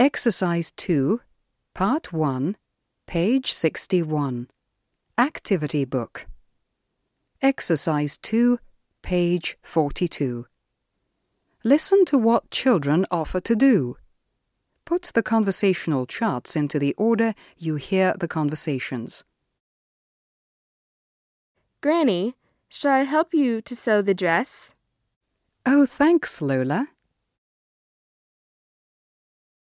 Exercise 2, Part 1, page 61. Activity Book. Exercise 2, page 42. Listen to what children offer to do. Put the conversational charts into the order you hear the conversations. Granny, shall I help you to sew the dress? Oh, thanks, Lola.